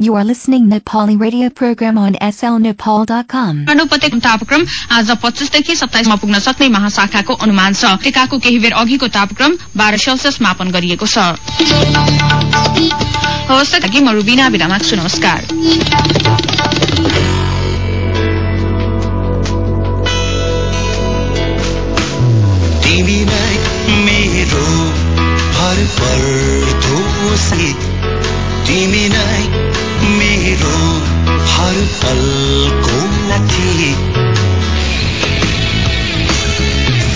You are listening Nepali radio program on slnepal.com. अनुपत्यक तापक्रम आज पच्चिसदेखि सत्ताइसमा पुग्न सक्ने महाशाखाको अनुमान छ। टेकाको केही बेर अघिको तापक्रम बाह्र सेल्सियस मापन गरिएको छ। हवस् त लागि म रुबिना छु। नमस्कार। तिमीलाई मेरो हर पर्दो सित तिमीलाई मेरो हर पलको माथि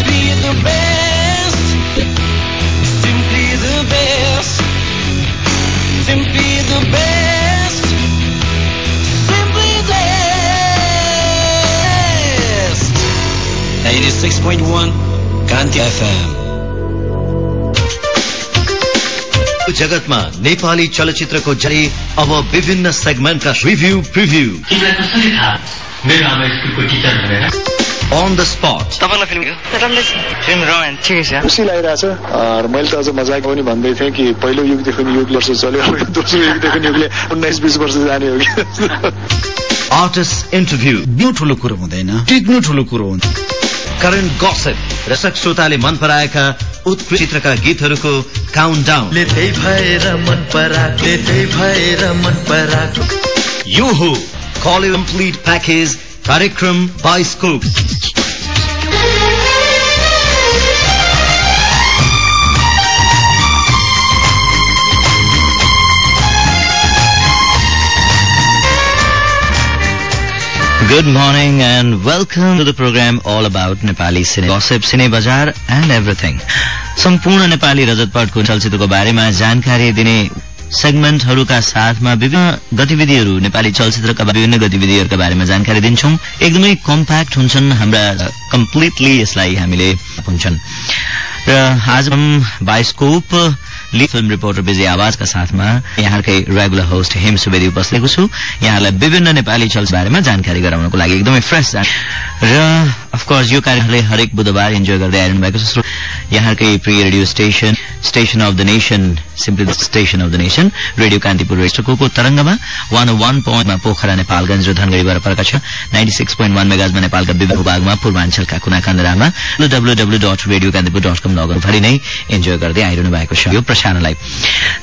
Be the best, simply the best, simply the best, simply the best. 96.1 Kanti FM जगतमा नेपाली चलचित्रको जारी अब विभिन्न सेगमेन्टका रिभ्यू प्रिभ्यू। तिमीलाई कसरी थाहा मेरो आमा स्कुलको टिचर भनेर। अन द स्पट तपाईँलाई फिल्म फिल्म रोमान्स ठिकै छ। खुसी लागिरहेछ। मैले त अझ मजाक पनि भन्दै थिएँ कि पहिलो युगदेखि युग वर्ष चल्यो दोस्रो युगदेखि युगले उन्नाइस बिस वर्ष जाने हो कि? आर्टिस्ट इन्टरभ्यू दिनु ठुलो कुरो हुँदैन। टिक्नु ठुलो कुरो हुन्छ। करेन्ट गसेप रसक श्रोताले मन पराएका उत्कृष्ट चित्रका गीतहरूको काउन्ट डाउन त्यही भएर मन पराएको त्यही भएर मन पराएको। यो हो कल कम्प्लिट प्याकेज कार्यक्रम Bioscope Good morning and welcome to the program all about Nepali cine gossip, cine bazaar and everything. सम्पूर्ण नेपाली रजतपटको चलचित्रको बारेमा जानकारी दिने सेगमेन्टहरूका साथमा विभिन्न गतिविधिहरू नेपाली चलचित्रका विभिन्न गतिविधिहरूका बारेमा जानकारी दिन्छौं। एकदमै कम्प्याक्ट हुन्छन् हाम्रा कम्प्लिटली यसलाई हामीले हुन्छन् र आज हम बाइस्कोप ली फिल्म रिपोर्टर विजय आवाजका साथमा यहाँकै रेगुलर होस्ट हेम सुवेदी उपस्थित छु। यहाँलाई विभिन्न नेपाली चलचित्र बारेमा जानकारी गराउनको लागि एकदमै फ्रेस र अफकोर्स यो कार्यक्रमले हरेक बुधबार इन्जोय गर्दै आइरहनु भएको छ। यहाँकै प्रिय radio station station of the nation simply station of the nation radio Kantipur रेस्टोको तरंगमा वान वान पोइन्टमा पोखरा नेपालगंज र धनगढ़ी वरपरका छ। नाइन्टी सिक्स पोइन्ट वान मेगाजमा नेपालका विभिन्न भूभागमा पूर्वाञ्चलका कुना कन्दरामा W dot radio Kantipur dot com लगभरि नै इन्जोय गर्दै आइरहनु भएको छ। प्रसारणलाई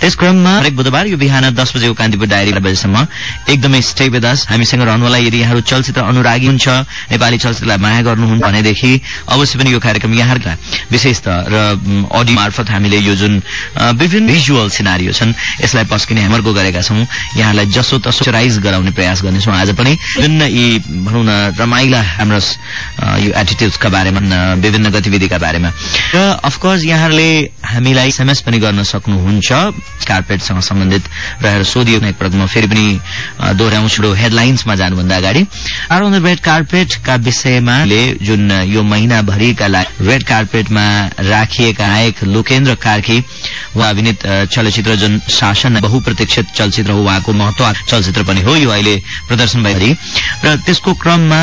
त्यस क्रममा हरेक बुधबार यो बिहान दस बजेको कान्तिपुर डायरी बजेसम्म एकदमै स्टे us हामीसँग रहनुलाई यदि यहाँहरू चलचित्र अनुरागी हुन्छ नेपाली चलचित्रलाई माया गर्नुहुन्छ भनेदेखि अवश्य पनि यो कार्यक्रम यहाँहरूका विशेषतः र अडियो मार्फत हामीले यो जुन विभिन्न भिजुअल सिनारियो छन् यसलाई पस्किने हामीहरूको गरेका छौं। यहाँलाई जसो तसो राइज गराउने प्रयास गर्नेछौँ आज पनि। विभिन्न यी भनौँ न रमाइला हाम्रो यो एटिट्युड्सका बारेमा विभिन्न गतिविधिका बारेमा। र अफकोर्स यहाँहरूले हामीलाई एसएमएस पनि गर्न सक्नुहुन्छ। कार्पेटसँग सम्बन्धित रहेर सोधिएको एक म फेरि पनि दोहोऱ्याउँछु हेडलाइन्समा जानुभन्दा अगाडि। आर रेड कार्पेटका विषयमा जुन यो महिनाभरिका लागि रेड कार्पेटमा राखिएका नायक लोकेन्द्र कार्की उहाँ अभिनीत चलचित्र जुन शासन बहुप्रतीक्षित चलचित्र हो उहाँको महत्व चलचित्र पनि हो यो अहिले प्रदर्शन भइरही र त्यसको क्रममा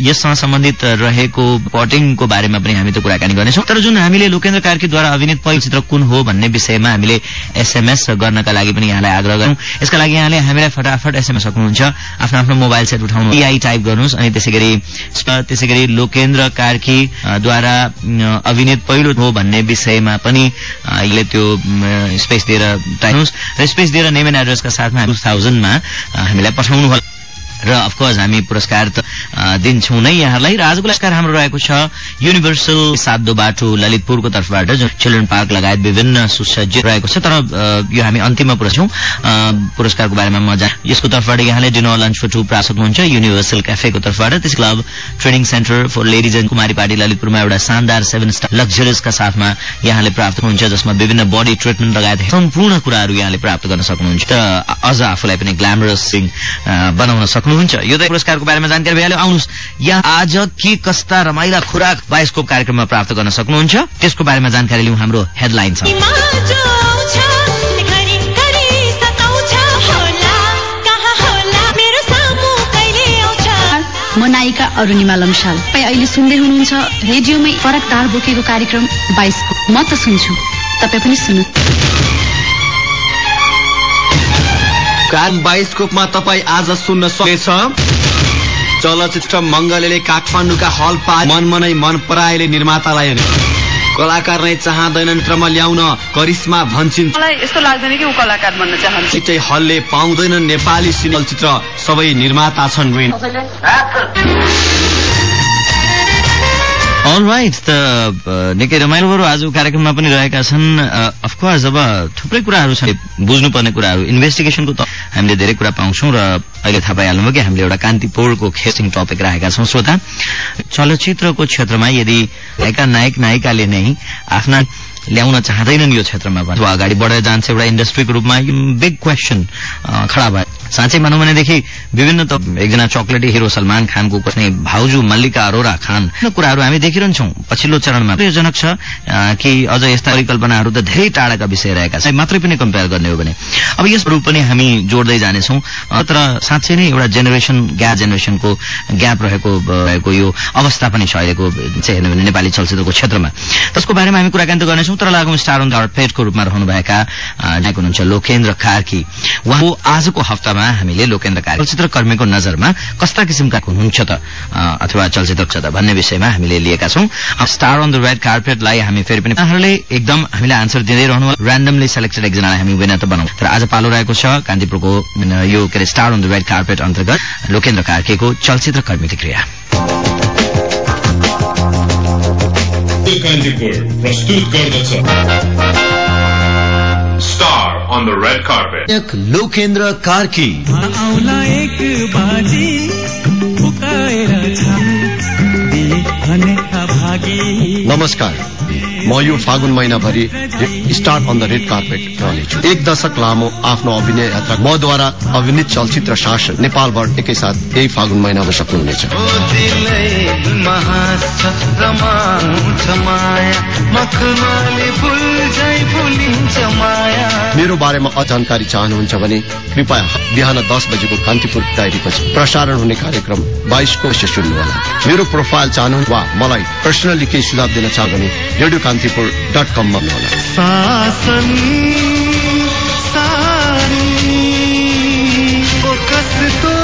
यससँग सम्बन्धित रहेको पटिङको बारेमा पनि हामी त कुराकानी गर्नेछौँ। तर जुन हामीले लोकेन्द्र कार्कीद्वारा अभिनीत पहिलो कुन हो भन्ने विषयमा हामीले एसएमएस गर्नका लागि पनि यहाँलाई आग्रह गरौँ यसका लागि यहाँले हामीलाई फटाफट एसएमएस सक्नुहुन्छ। आफ्नो आफ्नो मोबाइल सेट उठाउनु। ईआई टाइप गर्नुहोस् अनि त्यसै गरी त्यसै गरी लोकेन्द्र कार्की अ, द्वारा अ, अभिनीत पहिलो हो भन्ने विषयमा पनि अ, यसले त्यो स्पेस दिएर टाइनुहोस् र स्पेस दिएर नेम एन्ड एड्रेसका साथमा टु थाउजन्डमा हामीलाई पठाउनु होला र अफकोर्स हामी पुरस्कार त दिन्छौँ नै यहाँलाई र आजको पुरस्कार हाम्रो रहेको छ युनिभर्सल सातो बाटो ललितपुरको तर्फबाट जुन चिल्ड्रेन पार्क लगायत विभिन्न सुसज्जित रहेको छ। तर यो हामी अन्तिममा पुरस्छौँ। पुरस्कारको बारेमा म जान यसको तर्फबाट यहाँले डिनर लन्च फर टू प्राप्त सक्नुहुन्छ युनिभर्सल क्याफेको तर्फबाट। त्यस club training centre for ladies and Kumaripati ललितपुरमा एउटा शानदार सेभेन स्टार लग्जरियसका साथमा यहाँले प्राप्त हुन्छ जसमा विभिन्न बडी ट्रिटमेन्ट लगायत सम्पूर्ण कुराहरू यहाँले प्राप्त गर्न सक्नुहुन्छ। र अझ आफूलाई पनि ग्ल्यामरस सिङ बनाउन सक्नुहुन्छ। यो त पुरस्कारको बारेमा जानकारी भइहाल्यो। आउनुहोस्। यहाँ आज के कस्ता रमाइला खुराक बायोस्कोप कार्यक्रममा प्राप्त गर्न सक्नुहुन्छ त्यसको बारेमा जानकारी लिउँ हाम्रो हेडलाइन छ म नायिका अरुणिमा लम्साल तपाईँ अहिले सुन्दै हुनुहुन्छ रेडियोमै फरक तार बोकेको कार्यक्रम बाइसको म त सुन्छु। तपाईँ पनि सुन्नु कान बाइस्कोपमा तपाईँ आज सुन्न सक्नेछ चलचित्र मङ्गलले काठमाडौँका हल पा मनमनै मन पराएले निर्मातालाई कलाकार नै चाहँदैनन् क्रम ल्याउन करिश्मा भन्छन्। मलाई यस्तो लाग्दैन कि ऊ कलाकार बन्न चाहन्छ। छिट्टै हलले पाउँदैनन् नेपाली सिने चलचित्र सबै निर्माता छन्। ऋण अल राइट त निकै रमाइलोहरू आज कार्यक्रममा पनि रहेका छन्। अफकोर्स अब थुप्रै कुराहरू छन्। बुझ्नुपर्ने कुराहरू इन्भेस्टिगेसनको त हामीले धेरै कुरा पाउँछौँ र अहिले थाहा पाइहाल्नुभयो कि हामीले एउटा कान्तिपुरको खेसिङ टपिक राखेका छौँ। श्रोता चलचित्रको क्षेत्रमा यदि नायिका नायक नायिकाले नै आफ्ना ल्याउन चाहँदैनन् यो क्षेत्रमा अथवा अगाडि बढेर जान्छ एउटा इन्डस्ट्रीको रूपमा बिग क्वेसन खडा भयो। साँच्चै भनौँ भनेदेखि विभिन्न त एकजना चक्लेटी हिरो सलमान खानको कसै भाउजू मल्लिका अरोरा खान कुराहरू हामी देखिरहन्छौँ। पछिल्लो चरणमा प्रयोजनक छ कि अझ यस्ता परिकल्पनाहरू त धेरै टाढाका विषय रहेका छन्। मात्रै पनि कम्पेयर गर्ने हो भने। अब यसहरू पनि हामी जोड्दै जानेछौँ। तर साँच्चै नै एउटा जेनेरेसन ग्याप जेनेरेसनको ग्याप रहेको रहेको यो अवस्था पनि छ अहिलेको हेर्नु भने नेपाली चलचित्रको क्षेत्रमा। त्यसको बारेमा हामी कुराकानी त गर्नेछौँ। तर लागौँ स्टार अन द पेटको रूपमा रहनुभएका नायक हुनुहुन्छ लोकेन्द्र कार्की। उहाँको आजको हप्तामा हामीले लोकेन्द्र कार्की चलचित्र कर्मीको नजरमा कस्ता किसिमका हुनुहुन्छ त अथवा चलचित्र छ त भन्ने विषयमा हामीले लिएका छौँ। स्टार अन द रेड कार्पेटलाई हामी फेरि पनि उहाँहरूले एकदम हामीलाई आन्सर दिँदै रहनु ऱ्यान्डमली सेलेक्टेड एकजनालाई हामी विनर त बनाउँ। तर आज पालो रहेको छ कान्तिपुरको यो के अरे star on the red carpet अन्तर्गत लोकेन्द्र कार्कीको चलचित्र कर्मीको क्रिया। कान्तिपुर प्रस्तुत गर्दछ star on the red carpet नायक लोकेन्द्र कार्की आउला एक बाजी फुकाएर छाम भने भागी नमस्कार म यो फागुन महिनाभरि star on the red carpet रहनेछु एक दशक लामो आफ्नो अभिनय यात्रा मद्वारा अभिनीत चलचित्र शासन नेपालबाट एकैसाथ यही फागुन महिनामा सक्नुहुनेछ मेरो बारेमा अझ जानकारी चाहनुहुन्छ भने कृपया बिहान दस बजेको कान्तिपुर डायरीपछि प्रसारण हुने कार्यक्रम बाइसको अवश्य सुन्नुहोला मेरो प्रोफाइल चाहनु वा मलाई पर्सनली केही सुझाव दिन चाह भने रेडियो कान्तिपुर डट कममा भन्नुहोला शासन सारी ओ कस्तो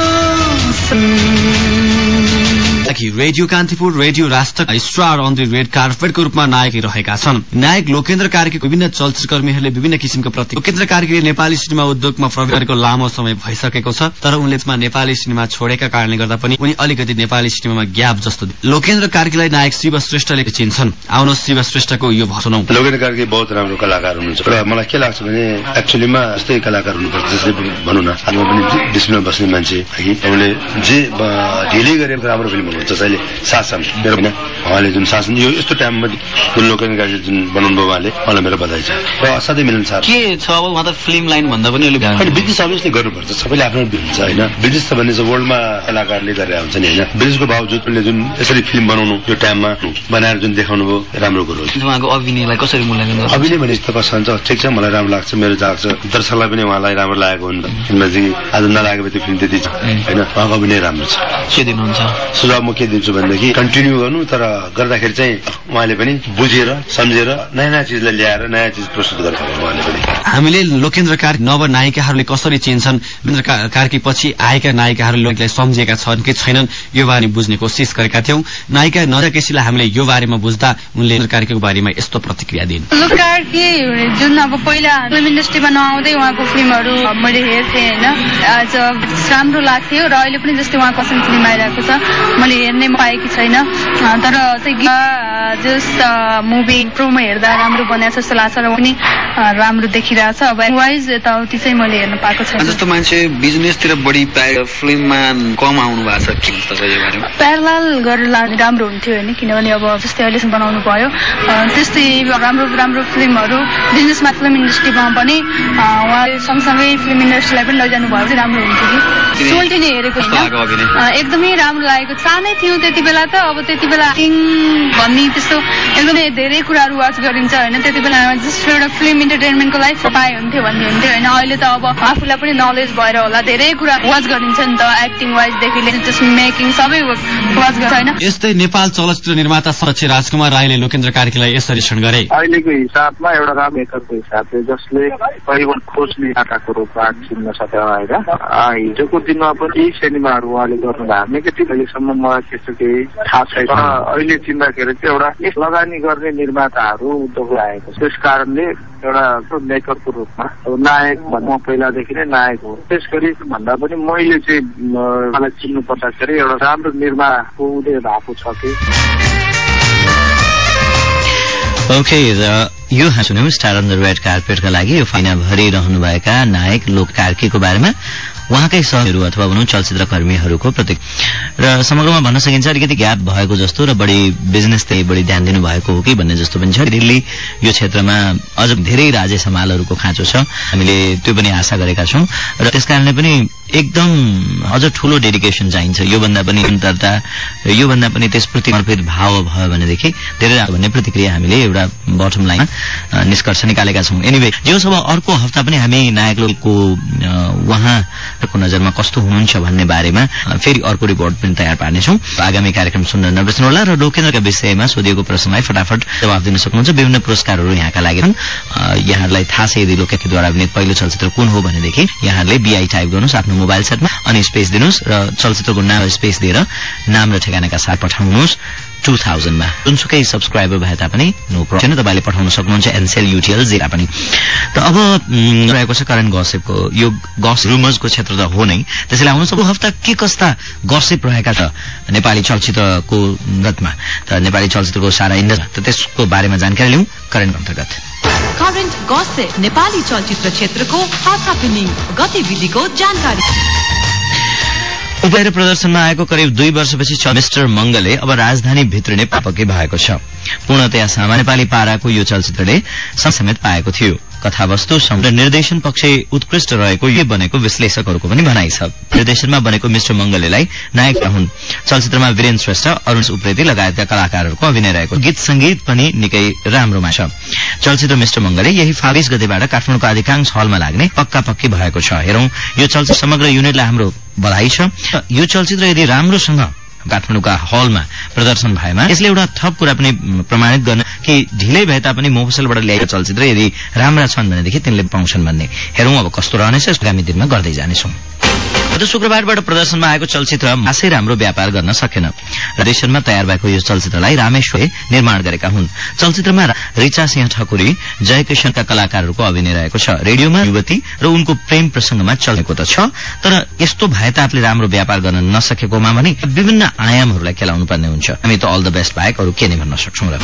कि radio Kantipur radio Rashtra star on the red कार्पेटको रूपमा नायक रहेका छन्। नायक लोकेन्द्र कार्कीको विभिन्न चलचित्रकर्मीहरूले विभिन्न किसिमको प्रति लोकेन्द्र कार्कीले नेपाली सिनेमा उद्योगमा प्रवेश गरेको लामो समय भइसकेको छ तर उनले नेपाली सिनेमा छोडेका कारणले गर्दा पनि उनी अलिकति नेपाली सिनेमामा ग्याप जस्तो लोकेन्द्र कार्कीलाई नायक शिव श्रेष्ठले चिन्छन्। आउनुहोस् शिव श्रेष्ठको यो भसुनौ लोकेन्द्र कार्की बहुत राम्रो कलाकार हुनुहुन्छ। र मलाई के लाग्छ भने एक्चुअलीमा यस्तै कलाकार हुनुपर्छ। जसले भनौँ न आमा पनि डिसिप्लिनमा बस्ने मान्छे। है उनले जे ढिलै गरेर राम्रो फिल्म हुनुहुन्छ जसैले शासन मेरो होइन उहाँले जुन शासन यो यस्तो टाइममा जुन लोकेन्द्र कार्की जुन बनाउनु भयो उहाँले उहाँलाई मेरो बधाई छ र असाध्यै मिलनसार के छ अब उहाँ त फिल्म लाइन भन्दा पनि अलिक होइन बिजनेस अभियसली गर्नुपर्छ सबैले आफ्नो हुन्छ होइन बिजनेस त भन्ने चाहिँ वर्ल्डमा कलाकारले गरेर हुन्छ नि होइन बिजनेसको बावजुद उनले जुन यसरी फिल्म बनाउनु यो टाइममा बनाएर जुन देखाउनु भयो राम्रो कुरो हो उहाँको अभिनयलाई कसरी मूल्याङ्कन अभिनय भने यस्तो कस्तो हुन्छ ठिक छ मलाई राम्रो लाग्छ मेरो लाग्छ दर्शकलाई पनि उहाँलाई राम्रो लागेको हुन्छ फिल्ममा चाहिँ आज नलागेको त्यो फिल्म त्यति छ होइन उहाँको अभिनय राम्रो छ के दिनुहुन्छ सुझाव म के दिन्छु भनेदेखि कन्टिन्यू गर्नु तर गर्दाखेरि चाहिँ उहाँले पनि बुझेर सम्झेर नयाँ नयाँ चिजलाई ल्याएर नयाँ चिज प्रस्तुत गर्छ उहाँले पनि। हामीले लोकेन्द्र कार्की नव नायिकाहरूले कसरी चिन्छन्? लोकेन्द्र कार्की पछि आएका नायिकाहरूले लोकलाई सम्झेका छन् कि छैनन्? यो बारे बुझ्ने कोसिस गरेका थियौं। नायिका नजा केसीलाई हामीले यो बारेमा बुझ्दा उनले कार्कीको बारेमा यस्तो प्रतिक्रिया दिन्। लुकार के जुन अब पहिला फिल्म इन्डस्ट्रीमा नआउँदै उहाँको फिल्महरू मैले हेर्थेँ होइन आज राम्रो लाग्थ्यो र अहिले पनि जस्तै उहाँको असल फिल्म आइरहेको छ। मैले हेर्ने पाएकी छैन। तर चाहिँ जस मुभी प्रोमो हेर्दा राम्रो बनाएको छ जस्तो लाग्छ र पनि राम्रो देखिरहेछ। अब वाइज यताउति चाहिँ मैले हेर्न पाएको छैन। जस्तो मान्छे बिजनेसतिर बढी फिल्ममा कम आउनु भएको छ प्यारलाल गरेर राम्रो हुन्थ्यो होइन किनभने अब जस्तै अहिलेसम्म बनाउनु भयो। त्यस्तै राम्रो राम्रो फिल्महरू बिजनेसमा फिल्म इन्डस्ट्रीमा पनि उहाँले सँगसँगै फिल्म इन्डस्ट्रीलाई पनि लैजानु भयो चाहिँ राम्रो हुन्थ्यो कि। सोल्टी नै हेरेको? होइन। एकदमै राम्रो लागेको। सानै थियौँ त्यति बेला त अब त्यति बेला एक्टिङ भन्ने त्यस्तो एकदमै धेरै कुराहरू वाच गरिन्छ होइन? त्यति बेला जस्ट एउटा फिल्म इन्टरटेनमेन्टको लाइफ पाए हुन्थ्यो भन्ने हुन्थ्यो होइन? अहिले त अब आफूलाई पनि नलेज भएर होला धेरै कुरा वाच गरिन्छ नि त एक्टिङ वाइजदेखि लिएर जस्ट मेकिङ सबै वाच गर्छ होइन? यस्तै नेपाल चलचित्र निर्माता सदस्य राजकुमार राईले लोकेन्द्र कार्कीलाई यसरी क्षण गरे। अहिलेको हिसाबमा एउटा राम्रो मेकरको हिसाबले जसले करिबन खोज्ने नाटकको रूपमा चिन्न सक्यो होइन? आ, हिजोको दिनमा पनि सिनेमाहरू उहाँले गर्नुभयो। नेगेटिभ अहिलेसम्म मलाई त्यस्तो केही थाहा छैन। अहिले चिन्दाखेरि चाहिँ एउटा लगानी गर्ने निर्माताहरू उद्योग आएको छ। त्यस कारणले एउटा मेकरको रूपमा नायक भन्नु म पहिलादेखि नै नायक हो। त्यस गरी भन्दा पनि मैले चाहिँ मलाई चिन्नु पर्दाखेरि एउटा राम्रो निर्माणको उदय भएको छ कि। ओके र यो सुन्यौँ स्टार अन द रेड कार्पेटका लागि यो फाइना भरिरहनुभएका नायक लोक कार्कीको बारेमा। उहाँकै सहहरू अथवा भनौँ चलचित्र कर्मीहरूको प्रतीक र समग्रमा भन्न सकिन्छ अलिकति ग्याप भएको जस्तो र बढी बिजनेस त्यही बढी ध्यान दिनु भएको हो कि भन्ने जस्तो पनि छ। दिल्ली यो क्षेत्रमा अझ धेरै राजेश हमालहरूको खाँचो छ। हामीले त्यो पनि आशा गरेका छौँ। र त्यस कारणले पनि एकदम अझ ठूलो डेडिकेसन चाहिन्छ। योभन्दा पनि निरन्तरता र योभन्दा पनि त्यसप्रति समर्पित भाव भयो भनेदेखि धेरै राम्रो भन्ने प्रतिक्रिया हामीले एउटा बटम लाइनमा निष्कर्ष निकालेका छौँ। एनिवे जे होस् अब अर्को हप्ता पनि हामी नायक लोकको अ, उहाँको नजरमा कस्तो हुनुहुन्छ भन्ने बारेमा फेरि अर्को रिपोर्ट पनि तयार पार्नेछौँ। आगामी कार्यक्रम सुन्न नबिर्सनुहोला र लोकेन्द्रका विषयमा सोधिएको प्रश्नलाई फटाफट जवाब दिन सक्नुहुन्छ। विभिन्न पुरस्कारहरू यहाँका लागि यहाँहरूलाई थाहा छ यदि लोकेन्द्रद्वारा अभिनीत पहिलो चलचित्र कुन हो भनेदेखि यहाँहरूले बिआई टाइप गर्नुहोस्। आफ्नो मोबाइल सेटमा अनि स्पेस दिनुहोस् र चलचित्रको नाम स्पेस दिएर नाम र ठेगानाका साथ पठाउनुहोस् टू थाउजन्डमा। जुनसुकै सब्सक्राइबर भए तापनि नो प्रब्लम तपाईँले पठाउन सक्नुहुन्छ एनसेल युटिएल जेरा पनि। त अब रहेको छ करेन्ट गसेपको यो गस रुमर्सको क्षेत्र त हो नै। त्यसैले आउनुहोस् अब हप्ता के कस्ता गसेप रहेका छ नेपाली चलचित्रको गतमा त नेपाली चलचित्रको सारा इन्डस्ट्री त त्यसको बारेमा जानकारी लिउँ करेन्ट अन्तर्गत। करेन्ट गसेप नेपाली चलचित्र क्षेत्रको ह्यापनिङ गतिविधिको जानकारी। उपाएर प्रदर्शनमा आएको करिब दुई वर्षपछि मिस्टर मंगलले अब राजधानी भित्रिने पापकी भएको छ। पूर्णतया सामान्य नेपाली पाराको यो चलचित्रले समेत पाएको थियो। कथावस्तु र निर्देशन पक्ष उत्कृष्ट रहेको यो बनेको विश्लेषकहरूको पनि भनाइ छ। निर्देशनमा बनेको मिस्टर मंगलेलाई नायक हुन् चलचित्रमा वीरेन श्रेष्ठ अरूण उप्रेती लगायतका कलाकारहरूको अभिनय रहेको। गीत संगीत पनि निकै राम्रोमा छ। चलचित्र मिस्टर मंगले यही फाबिस गतेबाट काठमाडौँको अधिकांश हलमा लाग्ने पक्का पक्की भएको छ। हेरौं यो चलचित्र समग्र युनिटलाई हाम्रो बधाई छ। यो चलचित्र यदि राम्रोसँग काठमाडौँका हलमा प्रदर्शन भएमा यसले एउटा थप कुरा पनि प्रमाणित गर्न कि ढिलै भए तापनि मोफसलबाट ल्याएको चलचित्र यदि राम्रा छन् भनेदेखि तिनले पाउँछन् भन्ने। हेरौं अब कस्तो रहनेछ आगामी दिनमा गर्दै जानेछौं। गत शुक्रबारबाट प्रदर्शनमा आएको चलचित्र खासै राम्रो व्यापार गर्न सकेन। रेशनमा तयार भएको यो चलचित्रलाई रामेश्वरले निर्माण गरेका हुन्। चलचित्रमा रिचा सिंह ठकुरी जयकिशनका कलाकारहरूको अभिनय रहेको छ। रेडियोमा युवती र उनको प्रेम प्रसंगमा चलेको त छ तर यस्तो भए तापले राम्रो व्यापार गर्न नसकेकोमा भने विभिन्न आयामहरूलाई खेलाउनु पर्ने हुन्छ। हामी त अल द बेस्ट बाहेक अरू के नै भन्न सक्छौं र।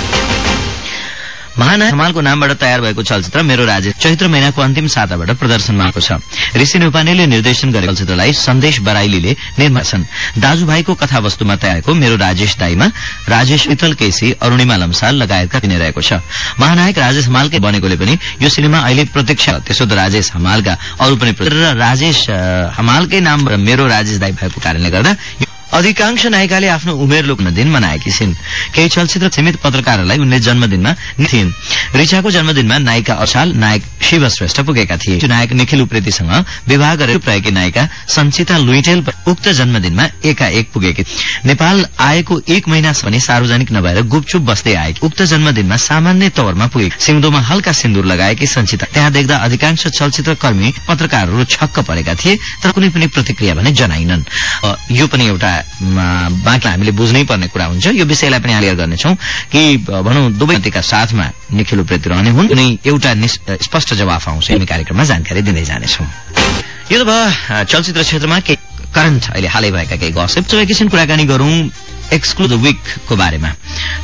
महानायक हमालको नामबाट तयार भएको चलचित्र मेरो राज्य चैत्र महिनाको अन्तिम साताबाट प्रदर्शनमा आएको छ। ऋषि निर्देशन गरेको चलचित्रलाई सन्देश बराइलीले निर्माण दाजुभाइको कथावस्तुमा तयारको मेरो राजेश दाईमा राजेश वितल केसी अरूणिमा लम्साल लगायतका दिने रहेको छ। महानायक राजेश हमालकै बनेकोले पनि यो सिनेमा अहिले प्रत्यक्ष त्यसो त राजेश हमालका अरू पनि राजेश हमालकै नाम मेरो राजेश दाई भएको कारणले गर्दा अधिकांश नायिकाले आफ्नो उमेर लोक्न दिन मनाएकी छिन्। केही चलचित्र सीमित पत्रकारहरूलाई उनले जन्मदिनमा थिइन् रिचाको जन्मदिनमा नायिका अछाल नायक शिव श्रेष्ठ पुगेका थिए। नायक निखिल उप्रेतीसँग विवाह गरेर प्रएकी नायिका सञ्चिता लुइटेल उक्त जन्मदिनमा एकाएक पुगेकी। नेपाल आएको एक महिना पनि सार्वजनिक नभएर गुपचुप बस्दै आएकी। उक्त जन्मदिनमा सामान्य तवरमा पुगे सिउँदोमा हल्का सिन्दूर लगाएकी सञ्चिता। त्यहाँ देख्दा अधिकांश चलचित्र कर्मी पत्रकारहरू छक्क परेका थिए तर कुनै पनि प्रतिक्रिया भने जनाइनन्। यो पनि एउटा बाँकी हामीले बुझ्नै पर्ने कुरा हुन्छ। यो विषयलाई पनि क्लियर गर्नेछौँ कि भनौँ दुवै व्यक्तिका साथमा निखिल उप्रेती रहने हुन् कुनै एउटा स्पष्ट जवाफ आउँछ। हामी कार्यक्रममा जानकारी दिँदै जानेछौँ। यो त भयो चलचित्र क्षेत्रमा केही करन्ट अहिले हालै भएका केही गसेप अब एकैछिन कुराकानी गरौँ एक्सक्लुज विकको बारेमा।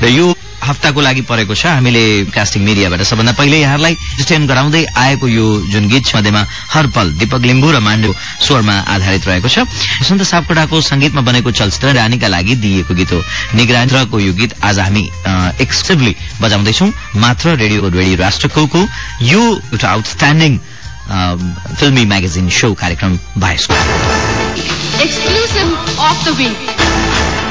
र यो हप्ताको लागि परेको छ हामीले कास्टिङ मिडियाबाट सबभन्दा पहिले यहाँहरूलाई स्टेन गराउँदै आएको यो जुन गीत मध्येमा हर पल दीपक लिम्बू र माण्डु स्वरमा आधारित रहेको छ। वसन्त सापकोटाको संगीतमा बनेको चलचित्र रानीका लागि दिइएको गीत हो। निगरान्त्रको यो गीत आज हामी एक्सक्लुसिभली बजाउँदैछौँ। मात्र रेडियो रेडियो राष्ट्रको यो एउटा आउटस्ट्यान्डिङ फिल्मी म्यागजिन सो कार्यक्रम bioscope exclusive of the week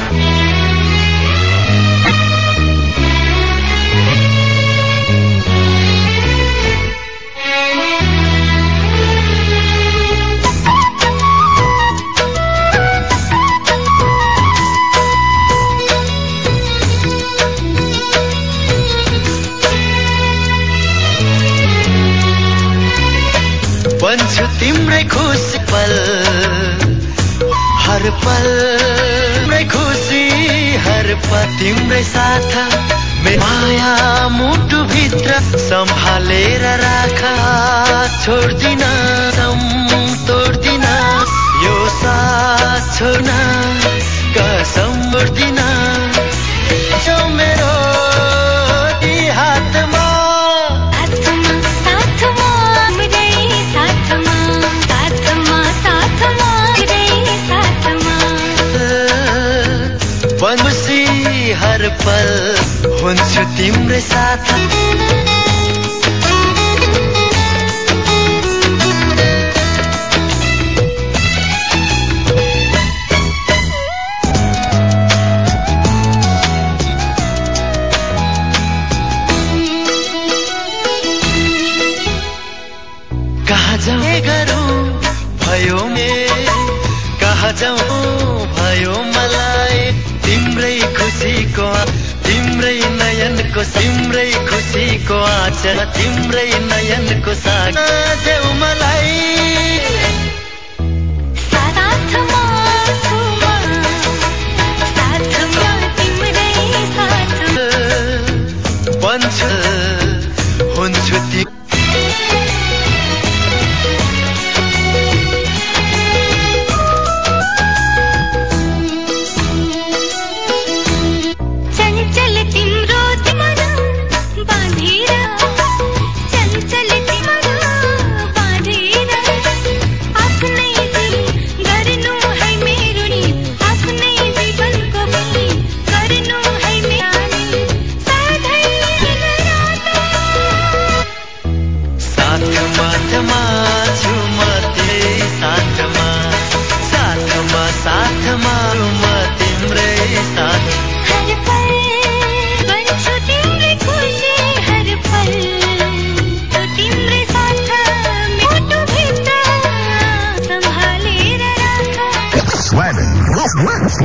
Pal. तिम्रै खुसी हर पल तिम्रै साथ माया मुटु भित्र सम्हालेर राख। छोड्दिन सम तोड्दिन यो साथ छोड्न कसम पल हुन्छु तिम्रै साथ। नयनको तिम्रै खुसीको आँचल तिम्रै नयनको साग देऊ मलाई।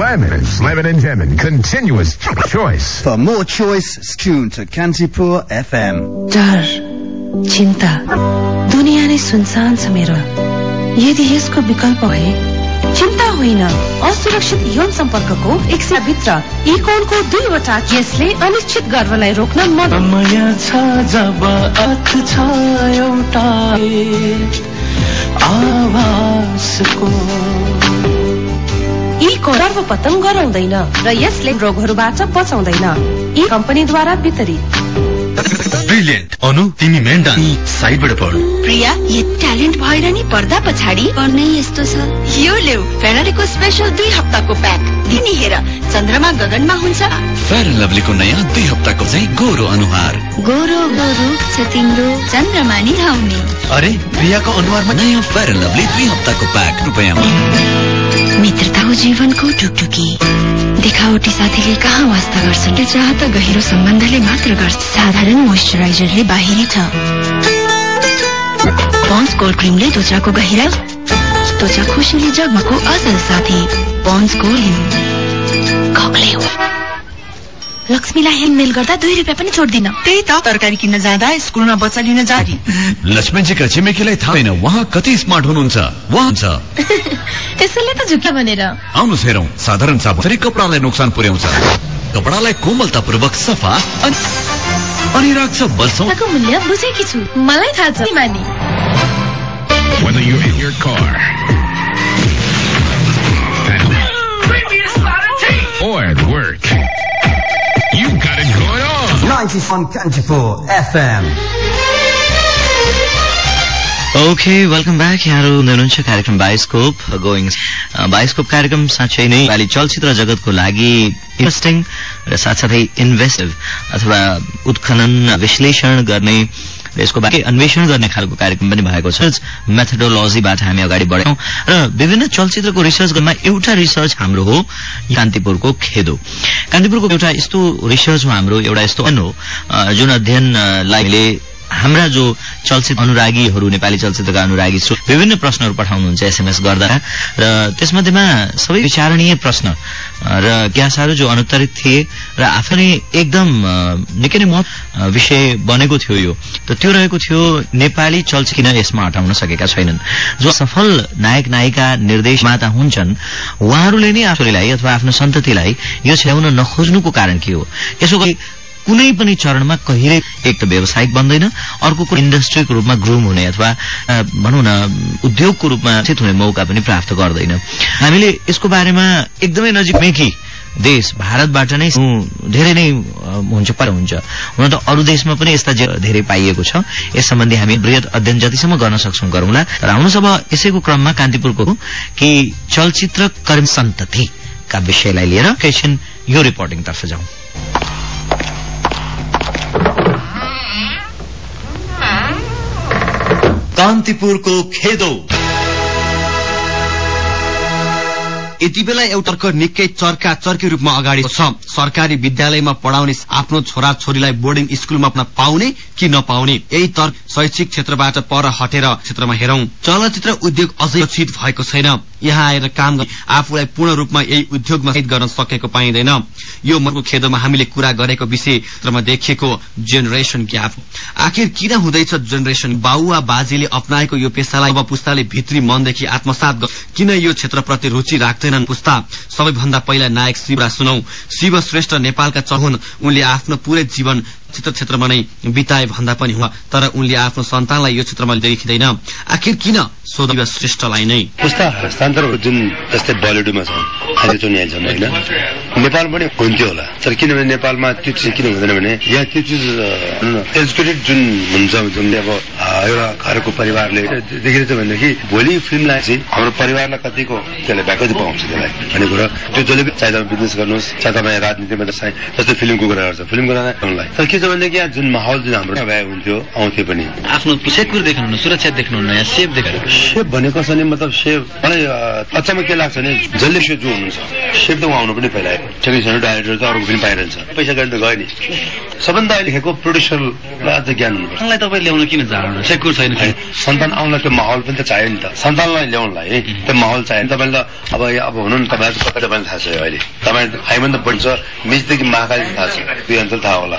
Slamming. Slamming and jamming. Continuous choice. For more choice, tune to Kantipur FM. डर चिन्ता दुनियाँ नै सुनसान छ मेरो यदि यसको विकल्प भए चिन्ता होइन असुरक्षित यौन सम्पर्कको एक सय भित्र इकोनको दुईवटा यसले अनिश्चित गर्वलाई रोक्न समय छ जब अर्थ छ एउटा आवासको यीको सर्वप्रथम गराउँदैन र यसले रोगहरूबाट बचाउँदैन। यी कम्पनीद्वारा वितरित। ब्रिलियन्ट अनु तिमी मेन डान्स साइडबाट पढ। प्रिया यो ट्यालेन्ट भएर नि पर्दा पछाडि। पर्नै यस्तो छ। यो लेउ फेरारीको स्पेसल दुई हप्ताको प्याक दिने हेर चन्द्रमा गगनमा हुन्छ। फेयर एन्ड लभलीको नयाँ दुई हप्ताको चाहिँ गोरो अनुहार। गोरो गोरो छ तिम्रो। चन्द्रमा नि धाउने अरे प्रियाको अनुहारमा नयाँ फेयर एन्ड लभली दुई हप्ताको प्याक रुपियाँमा। मित्रता हो जीवनको टुकटुकी। देखावटी साथीले कहाँ वास्ता गर्छन् चाहत गहिरो सम्बन्धले मात्र गर्छ। साधारण मोइस्चराइजरले बाहिरी छ। पन्स कोल्ड क्रिमले त्वचाको गहिरा। त्वचा खुसीले जगमको असल साथी। पन्स कोल्ड लक्ष्मीलाई हेलमेल गर्दा दुई रुपियाँ पनि छोड्दिन। त्यही त तरकारी किन्न जाँदा स्कुलमा बच्चा लिन जारी लक्ष्मणजीका छिमेकीलाई थाहा छैन उहाँ कति स्मार्ट हुनुहुन्छ। उहाँ हुन्छ। त्यसैले त झुक्या भनेर। आउनुहोस् हेरौँ। साधारण साबुन। फेरि कपडालाई नोक्सान पुर्याउँछ। कपडालाई कोमलतापूर्वक सफा अनि अनि राख्छ वर्षौं को मूल्य बुझेकी छु। मलाई थाहा छ। मानी Whether you're in your car 91 Kanchipur FM. Okay welcome back यहाँहरू हुनुहुन्छ कार्यक्रम बायोस्कोप गोइङ बायोस्कोप कार्यक्रम साँच्चै नै नेपाली चलचित्र जगतको लागि इन्ट्रेस्टिङ र साथसाथै इन्भेस्टिभ अथवा उत्खनन विश्लेषण गर्ने र यसको बारे अन्वेषण गर्ने खालको कार्यक्रम पनि भएको छ। मेथोडोलोजीबाट हामी अगाडि बढ्यौं र विभिन्न चलचित्रको रिसर्च गर्नमा एउटा रिसर्च हाम्रो हो कान्तिपुरको खेदो। कान्तिपुरको एउटा यस्तो रिसर्च हो हाम्रो एउटा यस्तो अध्ययन हो जुन अध्ययनलाई हामीले हाम्रा जो चलचित्र अनुरागीहरू नेपाली चलचित्रका अनुरागी विभिन्न प्रश्नहरू पठाउनुहुन्छ एसएमएस गर्दा। र त्यसमध्येमा सबै विचारणीय प्रश्न र ग्यासाहरू जो अनुत्तरित थिए र आफै एकदम निकै नै महत्व विषय बनेको थियो यो। त त्यो रहेको थियो नेपाली चलचित्र किन यसमा हटाउन सकेका छैनन्। जो सफल नायक नायिका निर्देशमाता हुन्छन् उहाँहरूले नै आफूलाई अथवा आफ्नो सन्ततिलाई यो छ्याउन नखोज्नुको कारण के हो? यसो कुनै पनि चरणमा कहिले एक त व्यावसायिक बन्दैन अर्को इन्डस्ट्रीको रूपमा ग्रुम हुने अथवा भनौँ न उद्योगको रूपमा चित हुने मौका पनि प्राप्त गर्दैन। हामीले यसको बारेमा एकदमै नजिकमेकी देश भारतबाट नै धेरै नै हुन्छ पर हुन्छ। हुन त अरू देशमा पनि यस्ता धेरै पाइएको छ। यस सम्बन्धी हामी बृहत अध्ययन जतिसम्म गर्न सक्छौँ गरौँला। र आउनुहोस् अब यसैको क्रममा कान्तिपुरको कि चलचित्र कर्म सन्ततिका विषयलाई लिएर एकैछिन यो रिपोर्टिङतर्फ जाउँ। कान्तिपुरको खेदो। यति बेला एउटा निकै चर्का चर्की रूपमा अगाडि छ। सरकारी विद्यालयमा पढाउने आफ्नो छोरा छोरीलाई बोर्डिङ स्कूलमा पाउने कि नपाउने? यही तर्क शैक्षिक क्षेत्रबाट पर हटेर क्षेत्रमा हेरौं। चलचित्र उद्योग अझै भएको छैन। यहाँ आएर काम गर्ने आफूलाई पूर्ण रूपमा यही उद्योगमा गर्न सकेको पाइँदैन। यो मनको खेदमा हामीले कुरा गरेको विषय क्षेत्रमा देखिएको जेनेरेसन ग्याप। आखिर किन हुँदैछ जेनेरेसन? बाउ बाजेले अप्नाएको यो पेसालाई अब पुस्ताले भित्री मनदेखि आत्मसात किन यो क्षेत्रप्रति रुचि राख्दैनन् पुस्ता। सबैभन्दा पहिला नायक शिवलाई सुनौ। शिव श्रेष्ठ नेपालका चहुन् उनले आफ्नो पुरै जीवन चित्र क्षेत्रमा नै बिताए भन्दा पनि हुआ तर उनले आफ्नो सन्तानलाई यो क्षेत्रमा देखिँदैन। आखिर किन श्रेष्ठलाई नै। पुस्ता हस्तान्तरहरू जुन जस्तै बलिउडमा छ यहाँ छन् होइन? नेपालमा पनि हुन्थ्यो होला। तर किनभने नेपालमा त्यो चिज किन हुँदैन भने यहाँ त्यो चिज एजुकेटेड जुन हुन्छ जुनले अब एउटा घरको परिवारले देखिरहेछ भनेदेखि भोलि फिल्मलाई चाहिँ हाम्रो परिवारलाई कतिको त्यसलाई भ्याकति पाउँछ त्यसलाई भन्ने कुरा। त्यो जसले पनि चाहे तपाईँ बिजनेस गर्नुहोस् चाहे तपाईँ राजनीतिमा चाहे जस्तै फिल्मको कुरा गर्छ। फिल्मको कुरा गर्नलाई तर के छ भनेदेखि यहाँ जुन माहौल जुन हाम्रो भए हुन्थ्यो आउँथ्यो पनि। आफ्नो सेक्युर देख्नुहुन्न सुरक्षा देख्नुहुन्न यहाँ सेफ देखेर सेप भनेको छ नि मतलब सेप मलाई अचम्म के लाग्छ भने जसले सेप जो हुनुहुन्छ सेप त उहाँ आउनु पनि पहिला टेक्निसियन डाइरेक्टर त अर्को पनि पाइरहन्छ पैसा गर्ने त गयो नि। सबभन्दा अहिले लेखेको प्रड्युसरलाई अझ ज्ञान हुनुपर्छ। उनलाई तपाईँ ल्याउन किन चाहनु सेक्युर छैन सन्तान आउनलाई त्यो माहौल पनि त चाहियो नि त। सन्तानलाई ल्याउनलाई त्यो माहौल चाहियो। नि तपाईँले त अब अब हुनु नि तपाईँलाई त कतै तपाईँलाई थाहा छ अहिले। तपाईँ हामीभन्दा बढी छ मेचदेखि महाकाली थाहा छ। त्यो अञ्चल थाहा होला।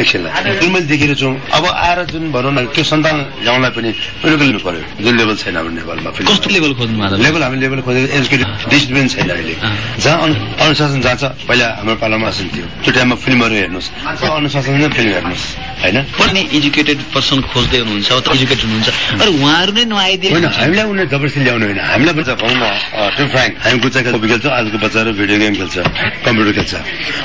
एकछिनलाई। जुन मैले देखेको छु। अब आएर जुन भनौँ न त्यो सन्तान ल्याउनलाई पनि उनीहरूको लिनु पर्यो जुन लेभल छैन हाम्रो नेपालमा। फेरि कस्तो लेभल खोज्नु लेभल हामी लेभल खोजेको एजुकेटेड डिसिप्लिन छैन अहिले। जहाँ अनु- अनुशासन जहाँ छ पहिला हाम्रो पालामा असल थियो। त्यो टाइममा फिल्महरू हेर्नुहोस्। अनुशासन नै फिल्म हेर्नुहोस्। होइन? पनि एजुकेटेड पर्सन खोज्दै हुनुहुन्छ एजुकेटेड हुनुहुन्छ। अरू उहाँहरू नै नआइदिए होइन हामीलाई उनीहरू जबरजस्ती ल्याउनु होइन। हामीलाई बच्चा भनौँ न टु फ्राङ्क हामी गुच्चा खेल्छ खेल्छ आजको बच्चाहरू भिडियो गेम खेल्छ कम्प्युटर खेल्छ।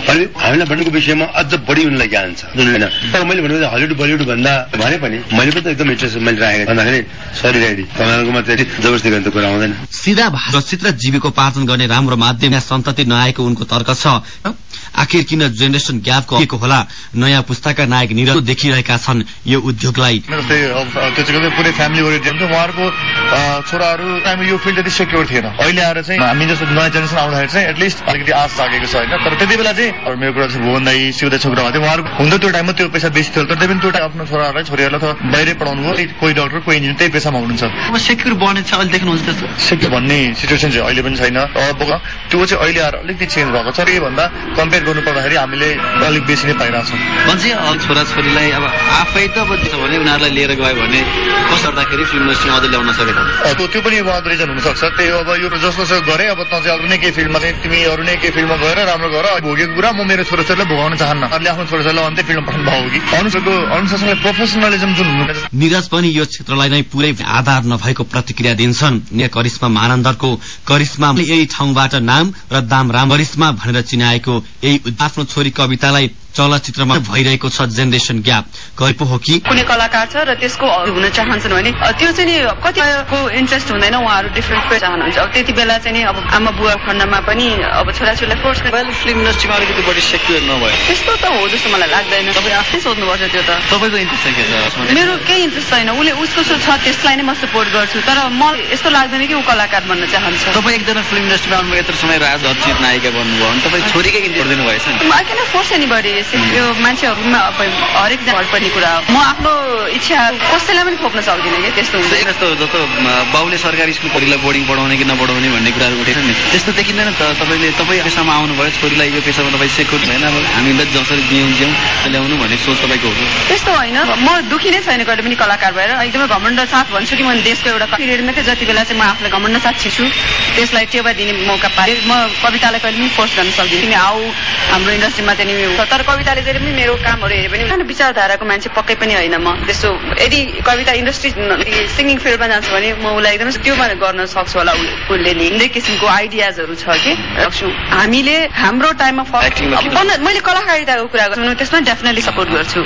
अनि हामीलाई भनेको विषयमा अझ बढी उनीलाई ज्ञान छ। होइन? तर मैले भनेको हलिउड बलिउड भन्दा भने पनि मैले पनि त एकदम इन्ट्रेस्ट मैले राखेको भन्दाखेरि सरी रेडी तपाईँहरूकोमा चाहिँ जबरजस्ती गर्ने त कुरा आउँदैन। सिधा भाषित र जीविकोपार्जन गर्ने राम्रो माध्यम यहाँ सन्तति नआएको उनको तर्क छ। आखिर किन जेनेरेसन ग्यापको के को होला? नयाँ पुस्ताका नायक निरज देखिरहेका छन् यो उद्योगलाई। पुरै फ्यामिली ओरिएन्टेड थियो उहाँहरूको छोराहरू टाइममा यो फिल्ड त्यति सेक्योर थिएन। अहिले आएर चाहिँ हामी जस्तो नयाँ जेनेरेसन आउँदाखेरि चाहिँ एटलिस्ट अलिकति आश जागेको छ होइन? तर त्यति बेला चाहिँ अब मेरो कुरा चाहिँ भुवन दाई शिवदाई छोरा थियो उहाँहरू हुन त त्यो टाइममा त्यो पैसा बेसी थियो। तर त्यही पनि त्यो टाइम आफ्नो छोराहरूलाई छोरीहरूलाई त बाहिरै पढाउनु भयो। कोही डक्टर कोही इन्जिनियर त्यही पेसामा हुनुहुन्छ। अब सेक्युर बनेछ अहिले देख्नुहुन्छ सेक्योर भन्ने सिचुएसन चाहिँ अहिले पनि छैन। अब त्यो चाहिँ अहिले आएर अलिकति चेन्ज भएको छ र भन्दा कम्पेयर गर्नु पर्दाखेरि हामीले अलिक बेसी नै पाइरहेछौँ अब छोराछोरीलाई अब आफै त अब त्यसो भने उनीहरूलाई लिएर गयो भने कस्तो गर्दाखेरि फिल्म इन्डस्ट्रीमा अझै ल्याउन सकेको अ, त्यो त्यो पनि उहाँको रिजन हुनसक्छ त्यही हो अब यो जस्तो जस्तो गरे अब त चाहिँ अरू नै केही फिल्ममा चाहिँ तिमी अरू नै केही फिल्ममा गएर राम्रो गर भोगेको कुरा म मेरो छोराछोरीलाई भोगाउन चाहन्न। अरूले आफ्नो छोराछोरीलाई अन्त्य फिल्म पठाउनु भयो कि? अनुसारको अनुशासनलाई प्रोफेसनलिजम जुन हुनु निरज पनि यो क्षेत्रलाई नै पुरै आधार नभएको प्रतिक्रिया दिन्छन्। करिश्मा मानन्दरको करिश्मा यही ठाउँबाट नाम र दाम राम करिश्मा भनेर चिनाएको यही आफ्नो छोरी कवितालाई चलचित्रमा भइरहेको छ जेनेरेसन ग्याप। गए पो हो कि? कुनै कलाकार छ र त्यसको हुन चाहन्छन् भने त्यो चाहिँ नि कतिको इन्ट्रेस्ट हुँदैन उहाँहरू डिफ्रेन्ट चाहनुहुन्छ। अब त्यति बेला चाहिँ नि अब आमा बुवा खण्डमा पनि अब छोराछोरीलाई फोर्स फिल्म इन्डस्ट्रीमा अलिकति बढी सेक्युर नभयो त्यस्तो त हो जस्तो मलाई लाग्दैन। तपाईँ आफै सोध्नुपर्छ त्यो त। तपाईँको इन्ट्रेस्ट के छ? मेरो केही इन्ट्रेस्ट छैन। उसले उसको सो छ त्यसलाई नै म सपोर्ट गर्छु। तर म यस्तो लाग्दैन कि ऊ कलाकार बन्न चाहन्छ। तपाईँ एकजना फिल्म इन्डस्ट्रीमा आउनुभयो यत्रो समय राजचर्चित नायिका बन्नुभयो अनि तपाईँ छोरीकै दिनु भएछ नि? आई क्यान फोर्स एनीबडी यो मान्छेहरूमा हरेक पर्ने कुरा हो। म आफ्नो इच्छा कसैलाई पनि थोप्न सक्दिनँ कि त्यस्तो हुन्छ। जस्तो जस्तो बाउले सरकारी स्कुल छोरीलाई बोर्डिङ पढाउने कि नपढाउने भन्ने कुराहरू उठेछ नि? त्यस्तो देखिँदैन त। तपाईँले तपाईँ पेसामा आउनुभयो छोरीलाई यो पेसामा तपाईँ सेक्युर भएन। अब हामीलाई जसरी जिउँ जिउँ ल्याउनु भन्ने सोच तपाईँको हो। त्यस्तो होइन। म दुखी नै छैन कहिले पनि कलाकार भएर। एकदमै घमण्ड साथ भन्छु कि म देशको एउटा पिरियडमा चाहिँ जति बेला चाहिँ म आफूलाई घमण्ड साथ छिर्छु त्यसलाई टेवा दिने मौका पाएँ म कवितालाई कहिले पनि फोर्स गर्न सक्दिनँ। तिमी आऊ हाम्रो इन्डस्ट्रीमा चाहिँ तर कविताले चाहिँ पनि मेरो कामहरू हेऱ्यो भने सानो विचारधाराको मान्छे पक्कै पनि होइन म। त्यस्तो यदि कविता इन्डस्ट्री सिङ्गिङ फिल्डमा जान्छ भने म उसलाई एकदमै त्योमा गर्न सक्छु होला उसले नि धेरै किसिमको आइडियाजहरू छ कि? सक्छु हामीले हाम्रो टाइममा मैले कलाकारिताको कुरा गर्छु त्यसमा डेफिनेटली सपोर्ट गर्छु।